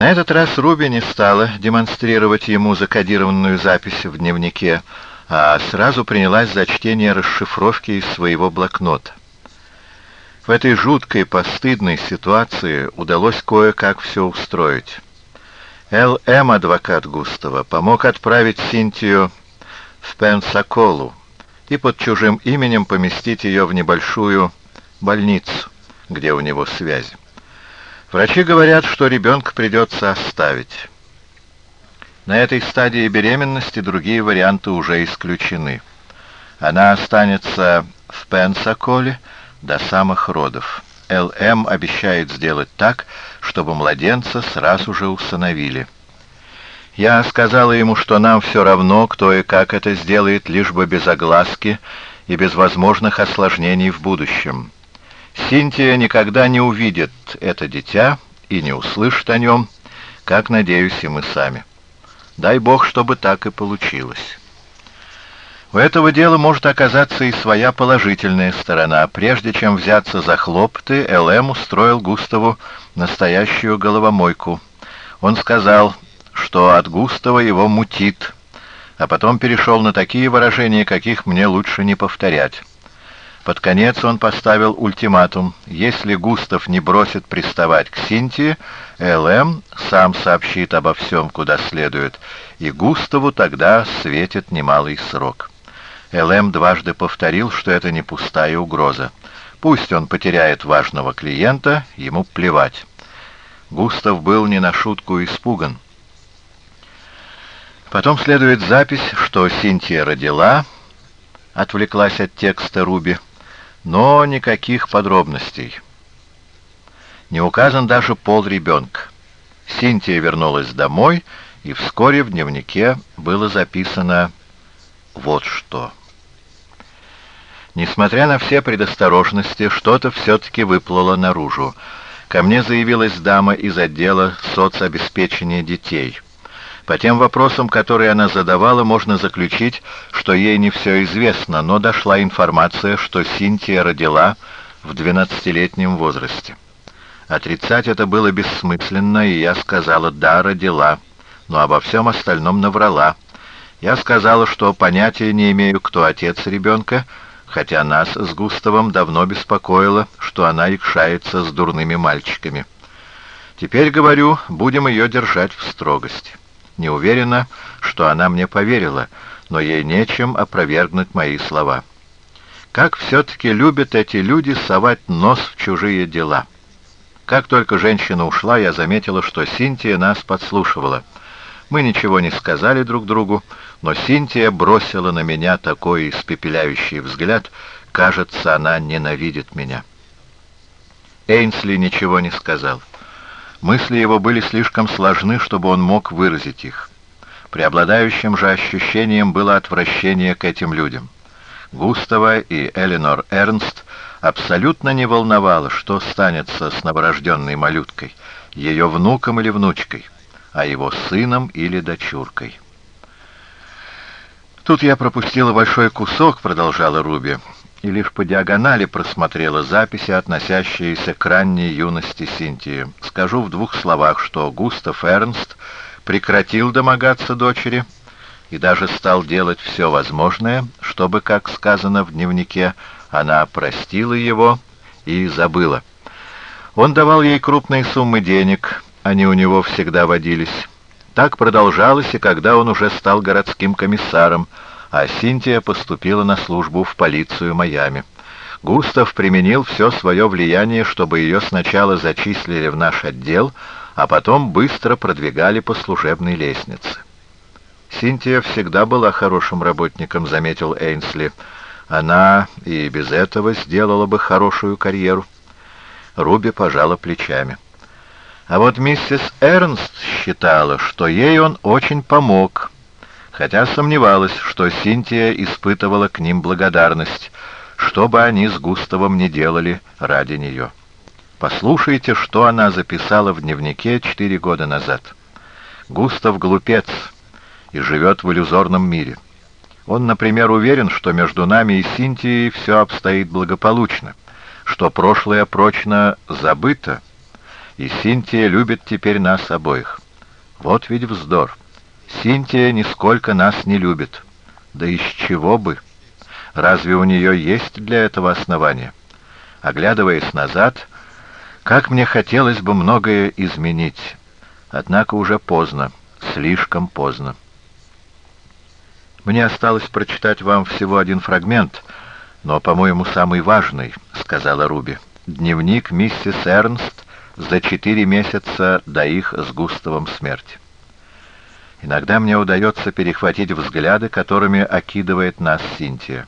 На этот раз Руби не стала демонстрировать ему закодированную запись в дневнике, а сразу принялась за чтение расшифровки из своего блокнота. В этой жуткой, постыдной ситуации удалось кое-как все устроить. Л.М., адвокат Густава, помог отправить Синтию в Пенсаколу и под чужим именем поместить ее в небольшую больницу, где у него связи. Врачи говорят, что ребенка придется оставить. На этой стадии беременности другие варианты уже исключены. Она останется в Пенсаколе до самых родов. ЛМ обещает сделать так, чтобы младенца сразу же усыновили. Я сказала ему, что нам все равно, кто и как это сделает, лишь бы без огласки и без возможных осложнений в будущем. Синтия никогда не увидит это дитя и не услышит о нем, как, надеюсь, и мы сами. Дай Бог, чтобы так и получилось. У этого дела может оказаться и своя положительная сторона. Прежде чем взяться за хлопоты, Л.М. устроил Густаву настоящую головомойку. Он сказал, что от Густава его мутит, а потом перешел на такие выражения, каких мне лучше не повторять. Под конец он поставил ультиматум. Если Густав не бросит приставать к Синтии, ЛМ сам сообщит обо всем, куда следует, и Густаву тогда светит немалый срок. ЛМ дважды повторил, что это не пустая угроза. Пусть он потеряет важного клиента, ему плевать. Густав был не на шутку испуган. Потом следует запись, что Синтия родила, отвлеклась от текста Руби, но никаких подробностей. Не указан даже пол ребенка. Синтия вернулась домой, и вскоре в дневнике было записано вот что. Несмотря на все предосторожности, что-то все-таки выплыло наружу. Ко мне заявилась дама из отдела соцобеспечения детей — по тем вопросам, которые она задавала, можно заключить, что ей не все известно, но дошла информация, что Синтия родила в 12-летнем возрасте. Отрицать это было бессмысленно, и я сказала «да, родила», но обо всем остальном наврала. Я сказала, что понятия не имею, кто отец ребенка, хотя нас с Густавом давно беспокоило, что она икшается с дурными мальчиками. Теперь, говорю, будем ее держать в строгости. Не уверена, что она мне поверила, но ей нечем опровергнуть мои слова. Как все-таки любят эти люди совать нос в чужие дела. Как только женщина ушла, я заметила, что Синтия нас подслушивала. Мы ничего не сказали друг другу, но Синтия бросила на меня такой испепеляющий взгляд, кажется, она ненавидит меня. Эйнсли ничего не сказал. Мысли его были слишком сложны, чтобы он мог выразить их. Преобладающим же ощущением было отвращение к этим людям. Густава и Эленор Эрнст абсолютно не волновало, что станется с новорожденной малюткой, ее внуком или внучкой, а его сыном или дочуркой. «Тут я пропустила большой кусок», — продолжала Руби, и лишь по диагонали просмотрела записи, относящиеся к ранней юности Синтии. Скажу в двух словах, что Густав Эрнст прекратил домогаться дочери и даже стал делать все возможное, чтобы, как сказано в дневнике, она простила его и забыла. Он давал ей крупные суммы денег, они у него всегда водились. Так продолжалось и когда он уже стал городским комиссаром, а Синтия поступила на службу в полицию Майами. Густав применил все свое влияние, чтобы ее сначала зачислили в наш отдел, а потом быстро продвигали по служебной лестнице. «Синтия всегда была хорошим работником», — заметил Эйнсли. «Она и без этого сделала бы хорошую карьеру». Руби пожала плечами. А вот миссис Эрнст считала, что ей он очень помог — хотя сомневалась, что Синтия испытывала к ним благодарность, что бы они с Густавом не делали ради нее. Послушайте, что она записала в дневнике четыре года назад. Густав глупец и живет в иллюзорном мире. Он, например, уверен, что между нами и Синтией все обстоит благополучно, что прошлое прочно забыто, И Синтия любит теперь нас обоих. Вот ведь вздор. Синтия нисколько нас не любит. Да из чего бы? Разве у нее есть для этого основания? Оглядываясь назад, как мне хотелось бы многое изменить. Однако уже поздно, слишком поздно. Мне осталось прочитать вам всего один фрагмент, но, по-моему, самый важный, — сказала Руби. Дневник миссис Эрнст за четыре месяца до их с Густавом смерти. Иногда мне удается перехватить взгляды, которыми окидывает нас Синтия.